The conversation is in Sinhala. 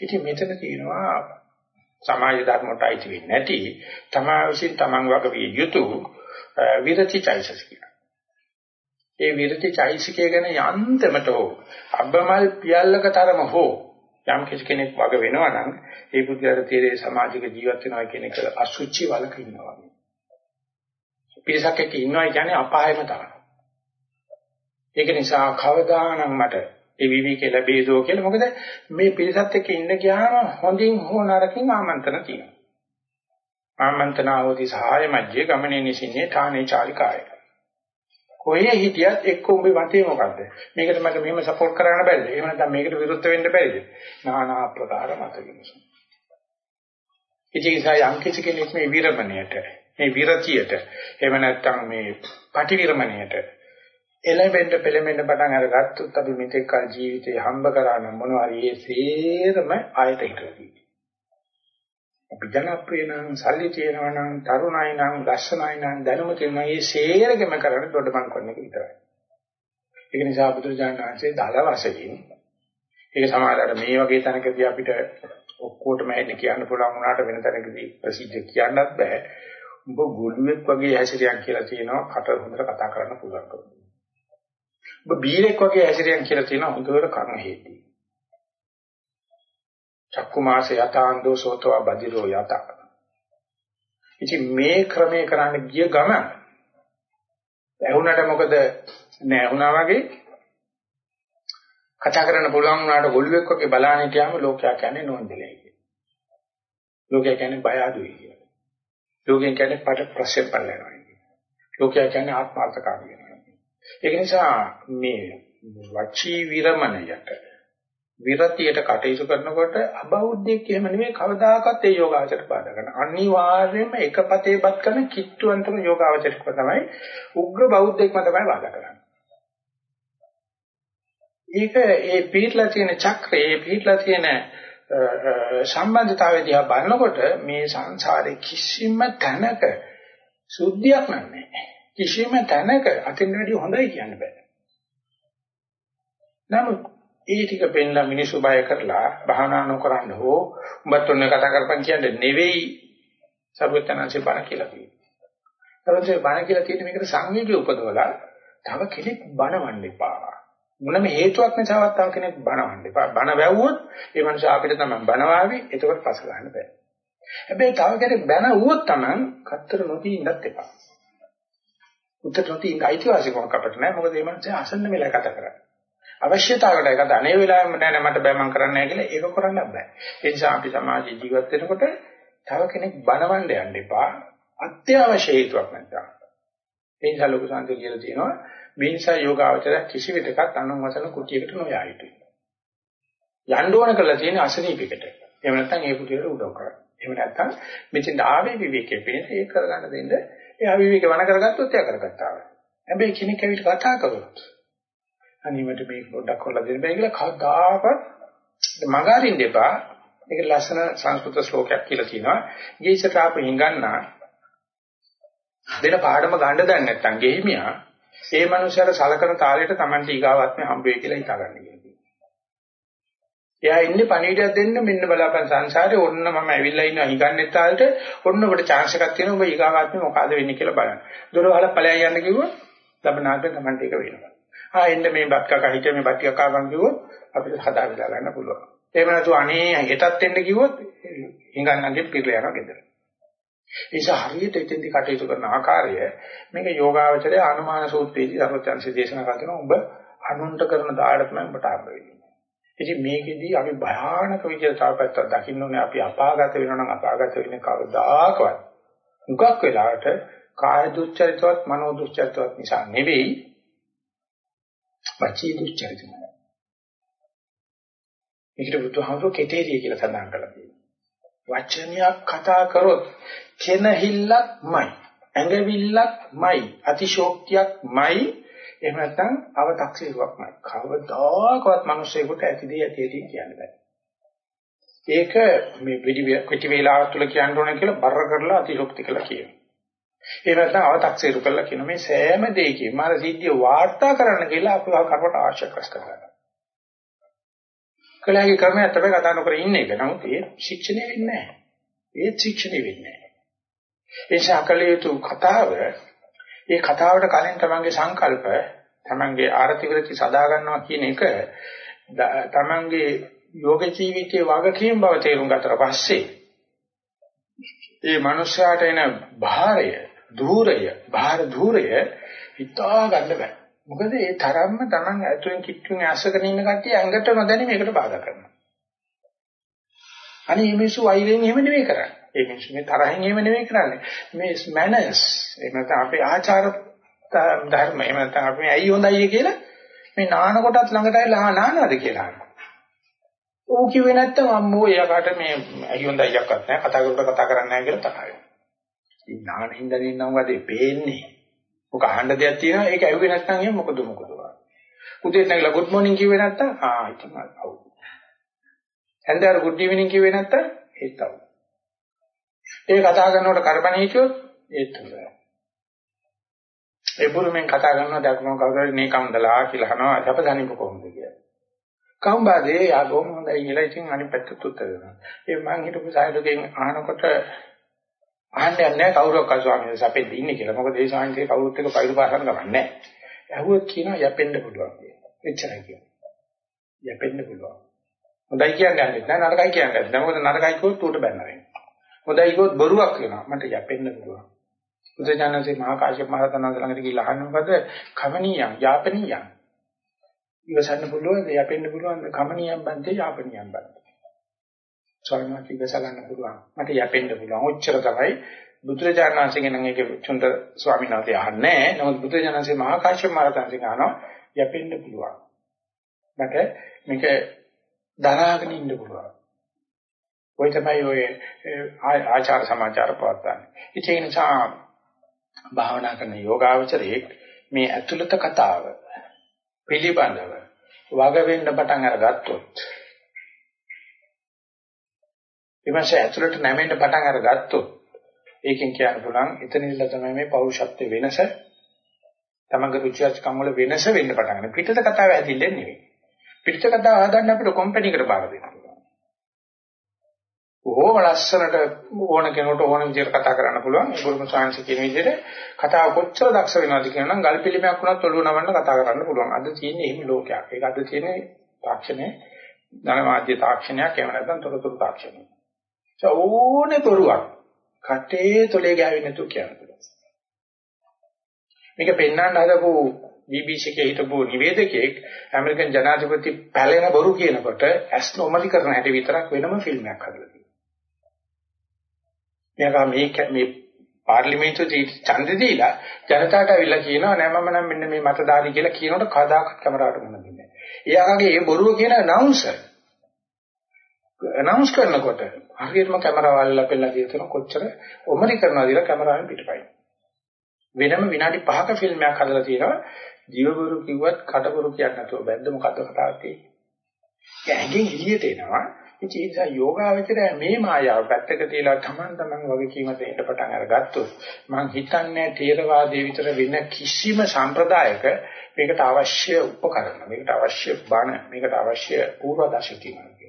ඉතින් මෙතන තියෙනවා සමාජ ධර්මයට අයිති වෙන්නේ නැති තමා විසින් තමන් වග විය යුතු විරති චෛතසිකය. ඒ විරති චෛතසිකය ගැන යන්තමට හෝ අබ්බමල් පියල්ලක තරම හෝ යම් කෙනෙක් වග වෙනවා නම් ඒ පුද්ගලයාට තීරේ සමාජික ජීවත් වෙනවා කියන එක අසුචි වලක ඉන්නවා. පිරිසක් එක්ක ඉන්නවා කියන්නේ අපායම තමයි. ඒක නිසා කවදානම් මට ඒ විවික ලැබේදෝ කියලා මොකද මේ පිරිසත් එක්ක ඉන්න ගියාම හොඳින් හෝ නරකින් ආමන්ත්‍රණ තියෙනවා. ආමන්ත්‍රණාවෝති සහාය මැජ්ජේ ගමනේ නිසින්නේ ථානේ චාරිකාය. කොහේ හිටියත් එක්ක උඹේ මතේ මොකද්ද? මේකට මට මෙහෙම සපෝට් කරන්න බැරිද? එහෙම නැත්නම් මේකට විරුද්ධ වෙන්න බැරිද? নানা ආකාර මත විමසන. ඉතින් යම් කිසි කෙනෙක් මේ විරමණයට, මේ විරතියට, එහෙම නැත්නම් මේ පටිවිරමණයට එළඹෙන්න පෙළඹෙන්න පටන් අරගත්තොත් අපි මෙතෙක් කල ජීවිතේ හම්බ කරා නම් මොනවා හරි ඒ සේරම ආයත හිටවදී. අපි ජනප්‍රිය නම් සල්ලි තියෙනවා නම් තරුණයි නම් ලස්සනයි නම් දැනුම තියෙනවා මේ සේරගෙම කරන්නේ දොඩමන් කරන එක විතරයි. ඒක නිසා බුදුරජාණන් වහන්සේ දල වශයෙන් ඒක සමහරවිට මේ වගේ තැනකදී අපිට ඔක්කොටම ඇහෙන්න කියන්න පුළුවන් වුණාට වෙන තැනකදී ප්‍රසිද්ධ කියන්නත් බෑ. උඹ ගොළුෙක් වගේ හැසිරියක් කියලා තියෙනවා කට හොඳට කතා කරන්න පුළුවන්. ඔබ බීරෙක් වගේ හැසිරියන් කියලා තියෙනවා හොඳට කර්ම හේති. චක්කු මාස යතාන්දෝ සෝතව බදිරෝ යත. ඉතින් මේ ක්‍රමයේ කරන්න ගිය ගම ඇහුණට මොකද නැහුණා වගේ කතා කරන්න පුළුවන් වුණාට ගොළුෙක් වගේ බලන්න හිටියාම ලෝකයා කියන්නේ නොන්දලයි කියලා. ලෝකයා කියන්නේ බය අඩුයි කියලා. ලෝකයා කියන්නේ පට ප්‍රශ්න පල්ලනවා කියලා. ලෝකයා කියන්නේ ආත්මාර්ථකාමී වෙනවා. ඒක නිසා මේ වචී විරමණයට විරතියට කටයුතු කරනකොට අබෞද්ධයෙක් එහෙම නෙමෙයි කවදාකවත් ඒ යෝගාචරයට බාධා කරන. අනිවාර්යයෙන්ම එකපතේපත් කරන කිට්ටුවන්තම යෝගාචරයක් තමයි උග්‍ර බෞද්ධයෙක්ම තමයි බාධා කරන්නේ. ඒක ඒ පිටලා තියෙන චක්‍රේ ඒ පිටලා තියෙන සම්බන්ධතාවය දිහා බලනකොට මේ සංසාරේ කිසිම තැනක සුද්ධියක් නැහැ. කිසිම තැනක අතින් වැඩි හොඳයි කියන්න බෑ. නමුත් ඒ ටික පෙන්ලා මිනිස්සු බය කරලා භාවනා නොකරන්න හෝ උඹත් ඔන්න කතා කරපන් කියන්නේ නෙවෙයි සර්වඥාන්සේ බණ කියලා කියනවා. සර්වඥාන්සේ බණ කියලා තියෙන මේකට සංවේගය උපදවලා තව කෙනෙක් බණවන්න එපා. මොනම හේතුවක් නිසාවත් තව කෙනෙක් බණවන්න එපා. බණ වැවුවොත් ඒ මනුස්සයා අපිට තමයි බණවාවි. එතකොට පස ගන්න බෑ. හැබැයි තව කෙනෙක් බණ වුවොත් තමයි කතර නොදී ඉන්නත් එපා. උත්තර නොදී ඉන්න අයිතිවාසිකමක් අපිට නැහැ. මොකද මේ මනුස්සයා අසන්න වෙලා කතා කරන්නේ. අවශ්‍යතාවකට කතා අනේ වෙලාවෙම නෑ නෑ මට බෑ මං කරන්නේ නැහැ කියලා ඒක කරන්න බෑ. ඒ නිසා අපි සමාජයේ ජීවත් වෙනකොට තව කෙනෙක් බනවන්න යන්න එපා. අත්‍යවශ්‍ය හේතුවක් නැත්නම්. ඒ නිසා ලොකු සංකේත කියලා තියෙනවා බින්සා යෝගාවචර කිසි විටකත් අනුන් වසන කුටියකට නොයා යුතුයි. යන්න ඕන කරලා තියෙන අසනීපයකට. එහෙම නැත්නම් ඒ කුටියට උදව් කරන්න. එහෙම නැත්නම් මෙතෙන් ආවේ විවේකයේ පිණිස ඒක කරගන්න දෙන්න එයා විවේක වණ කරගත්තොත් එයා කරගත්තා. හැබැයි කෙනෙක් ඇවිත් කතා කරොත් අනිවට මේක පොඩ්ඩක් කරලා දෙන්න බෑ කියලා කවදාකවත් මග අරින්න එපා. මේක ලස්සන සංස්කෘත ශ්ලෝකයක් කියලා කියනවා. ජීවිතයට ආපු හිඟන්නා දෙන පාඩම ගන්න දැන් නැත්තම් ගෙහිමියා ඒ මනුස්සයාට සලකන තාලෙට Tamante ඊගාවත්ම හම්බ වෙයි කියලා හිතාගන්න කියනවා. එයා ඉන්නේ පණිවිඩයක් දෙන්න මෙන්න බලාපන් සංසාරේ ඔන්න මම ඇවිල්ලා ඉන්නවා හිඟන්නේ තාලෙට ඔන්න ඔබට chance එකක් තියෙනවා ඔබ ඊගාවත්ම මොකද වෙන්නේ කියලා බලන්න. දොර වහලා ඵලයන් යන්න කිව්වොත් ලබනාට Tamante එක වෙනවා. ආ එන්න මේ බත් කකා හිටිය මේ බත් කකා ගන්න කිව්වොත් අපිට හදා විලා ගන්න පුළුවන්. එහෙම නැතු අනේ හෙටත් එන්න කිව්වොත් හිඟන්නන්ගේ පිරලා යනවා ගෙදර. ඒ නිසා හරියට එතෙන්දි කටයුතු කරන ආකාරය මේක යෝගාවචරයේ අනුමාන සූත්‍රයේදී සර්වචන්සේ දේශනා කරනවා ඔබ අනුන්ට කරන දාඩ තමයි ඔබට හම්බ වෙන්නේ. ඉතින් මේකෙදී අපි භයානක විදිහට තාපත්තක් දකින්න ඕනේ අපි අපාගත වෙනවා නම් අපාගත වෙන්නේ කවදාකවත්. මුගක් වෙලාවට කාය දුස්චරිතවත් මනෝ දුස්චරිතවත් නිසා නෙවෙයි වචී දුස්චරිතය. මේකට බුදුහාමුදුරුවෝ කෙතේරිය කියලා සඳහන් කරලා තියෙනවා. වචනයක් කතා කරොත් කෙනහිල්ලක්මයි, ඇඟවිල්ලක්මයි, අතිශෝක්තියක්මයි, එහෙම නැත්නම් අව탁සීරුවක්මයි. කවදාකවත් මිනිස්සෙකුට ඇතිදී ඇතිදී කියන්න බෑ. ඒක මේ පිටි පිටි වේලාව තුළ කියන්න ඕනේ කියලා බර කරලා අතිශෝක්ති කියලා කියනවා. ඒ නැත්නම් අව탁සීරු කළා කියන මේ සෑම දෙයකින් මාර සිද්ධිය වාර්තා කරන්න කියලා අපව කරවට අවශ්‍ය කරස් කරගන්න. කලහගේ ක්‍රමයක් තමයි කතා නොකර ඉන්නේ එක. නමුත් ඒ ශික්ෂණය වෙන්නේ නැහැ. ඒ ශික්ෂණය වෙන්නේ නැහැ. ඒ ශාකලියතු කතාව ඒ කතාවට කලින් තමන්ගේ සංකල්ප තමන්ගේ ආර්ථික වෘත්ති සදා ගන්නවා කියන එක තමන්ගේ යෝග ජීවිතයේ වගකීම් බව තේරුම් ගතට පස්සේ ඒ මනුෂ්‍යයාට එන භාරය, ධූරය, භාර ධූරය හිතා ගන්න බෑ. මොකද ඒ තරම්ම Taman ඇතුලෙන් කිට්ටුන් ඇස්සගෙන ඉන්න කට්ටිය ඇඟට නොදැනි මේකට බාධා කරනවා. අනේ මේ මිනිස්සු වෛරයෙන් එහෙම නෙවෙයි කරන්නේ. ඒ මිනිස්සු මේ තරහින් එහෙම නෙවෙයි කරන්නේ. මේ මැනර්ස් එහෙම නැත්නම් අපේ ආචාර ධර්ම එහෙම නැත්නම් අපි ඇයි හොඳයි කියලා මේ නාන කොටත් ළඟට ඇවිල්ලා නානවද කියලා අහනවා. ඌ කිව්වේ නැත්තම් අම්මෝ එයාකට මේ ඇයි හොඳයි යක්වත් නැහැ කතා කරලා කතා කරන්නේ නැහැ කියලා තමයි. ඉතින් නාන හින්දා නින්නම් වදේ පේන්නේ. මොක අහන්න දෙයක් තියෙනවා ඒක ඇහුවේ නැත්නම් එහෙම මොකද මොකද උදේ නැගලා good morning කිව්වේ නැත්නම් ආ ඉතින් අවු. හන්දෑර good evening කිව්වේ නැත්නම් ඒත් අවු. ඒ කතා කරනකොට කරබන හිටියොත් ඒත් හොඳයි. ඒ බුරුමෙන් කතා කරනවා දක්නෝ කවුරුහරි මේ කම්දලා කියලා අහනවා අපදනික කොහොමද කියලා. කම්බාදේ යාගොම හොඳයි කියලා ඉතින් අනිත් පැත්තට උත්තර දෙනවා. ඒ මං හිතපු සායලකෙන් අහනකොට අහන්නේ නැහැ කවුරක්වත් ස්වාමීන් වහන්සේ අපෙත් ඉන්නේ කියලා. මොකද ඒ ස්වාමීන් වහන්සේ කවුරුත් එක්ක පයිරු පාසල් ගමන්නේ නැහැ. ඇහුවොත් කියනවා යැපෙන්න පුළුවන් කියලා. එච්චරයි කියනවා. යැපෙන්න පුළුවන්. හොඳයි කියන්නේ නැහැ නරකයි කියන්නේ නැහැ. මොකද නරකයි කිව්වොත් උට බැන්න වෙනවා. හොඳයි කිව්වොත් බොරුවක් වෙනවා. මට යැපෙන්න පුළුවන්. බුදුජානකසේ මහා කාශ්‍යප මහ රහතන් වහන්සේ ළඟට ගිහිල්ලා අහන්න මොකද කමනියම් යාපනියම්. ඉවසන්න පුළුවන් යැපෙන්න පුළුවන් කමනියම් බන්තේ යාපනියම් බන්තේ. ස්වාමීන් වහන්සේ ඉවස ගන්න පුළුවන්. මට යැපෙන්න පුළුවන්. ඔච්චර තමයි බුදුරජාණන් වහන්සේගෙන් නම් ඒක චුන්ද ස්වාමීන් වහන්සේ අහන්නේ නැහැ. නමුත් බුදුරජාණන් වහන්සේ මහා කාශ්‍යප මහ රහතන් වහන්සේ අහනවා යැපෙන්න පුළුවන්. මට මේක දරාගෙන ඉන්න පුළුවන්. ඔය තමයි ඔය ආචාර සමාචාර පවත්තන්නේ. ඒ නිසා භාවනා කරන යෝගාවචරයේ මේ ඇතුළත කතාව පිළිබඳව වග වෙන්න පටන් අරගත්තොත් ඊමණස ඇතුළට නැමෙන්න පටන් අරගත්තොත් ඒකෙන් කියන්න පුළුවන් එතනින්ද තමයි මේ පෞරුෂත්ව වෙනස තමංග රුචියස්කම් වල වෙනස වෙන්න පටන් ගන්න. පිටත කතාව ඇදිල්ලේ නෙවෙයි. පිටත කතාව හදන්න අපිට කම්පැනි එකට බාර දෙන්න. බොහෝම ලස්සනට ඕන කෙනෙකුට ඕන විදිහට කතා කරන්න පුළුවන්. ඒ බුදුම සාංශ කියන විදිහට කතාව කොච්චර දක්ෂ වෙනවද කියනනම් ගල් පිළිමයක් වුණත් ඔළුව නවන්න කතා කරන්න පුළුවන්. අද තියෙන්නේ එහෙම ලෝකයක්. ඒක අද තියෙන්නේ තාක්ෂණයේ ධනමාධ්‍ය තාක්ෂණයක් එහෙම නැත්නම් තොරතුරු තාක්ෂණයක්. ඒ ඕනේ තොරුවක් කටේ තොලේ ගෑවෙන්නේ නැතුව කියන්න පුළුවන්. මේක පෙන්වන්න හදපු BBC එකේ හිටපු නිවේදකයෙක් ඇමරිකන් ජනාධිපති පැලෙන බොරු කියනකොට ඇස් නොමලි කරන හැටි විතරක් වෙනම ෆිල්ම් එකක් හදලා මෙයා මේ මේ පාර්ලිමේන්තුවේ ඡන්දෙ දීලා ජනතාවට අවිල්ලා කියනවා නෑ මම නම් මෙන්න මේ මතදාරි කියලා කියනකොට කවදාකවත් කැමරාවට මොන දෙන්නේ නෑ. එයාගේ ඒ බොරුව කියන අනවුන්සර් අනවුන්ස් කරනකොට හරියටම කැමරාවල් ලපෙලා තියෙන කොච්චර ඔමරි කරනවාද කියලා කැමරාවෙන් පිටපයින්. වෙනම විනාඩි 5ක ෆිල්ම් එකක් හදලා තියෙනවා ජීවබුරු කිව්වත් කටබුරු කියන්නේ නැතුව බැද්ද මොකද්ද කතාවක් තියෙන්නේ. ඒ ඇඟෙන් එළියට එනවා ඉතින් ඒ නිසා යෝගාවචරය මේ මායාව පැත්තක තියලා තමන් තමන් වගේ කීමත එන්න පටන් අරගත්තොත් මම හිතන්නේ තේරවාදයේ විතර වෙන කිසිම සම්ප්‍රදායක මේකට අවශ්‍ය උපකරණ මේකට අවශ්‍ය බණ මේකට අවශ්‍ය පූර්වදර්ශක තියෙනවා